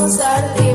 acusarte.